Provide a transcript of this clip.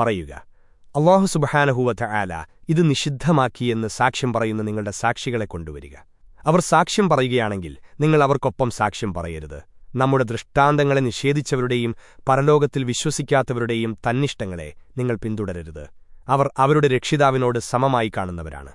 പറയുക. അള്ളാഹു സുബഹാനഹുവറ്റ ആല ഇത് നിഷിദ്ധമാക്കിയെന്ന് സാക്ഷ്യം പറയുന്ന നിങ്ങളുടെ സാക്ഷികളെ കൊണ്ടുവരിക. അവർ സാക്ഷ്യം പറയുകയാണെങ്കിൽ നിങ്ങൾ അവർക്കൊപ്പം സാക്ഷ്യം പറയരുത്. നമ്മുടെ ദൃഷ്ടാന്തങ്ങളെ നിഷേധിച്ചവരുടെയും പരലോകത്തിൽ വിശ്വസിക്കാത്തവരുടെയും തന്നിഷ്ടങ്ങളെ നിങ്ങൾ പിന്തുടരരുത്. അവർ അവരുടെ രക്ഷിതാവിനോട് സമമായി കാണുന്നവരാണ്.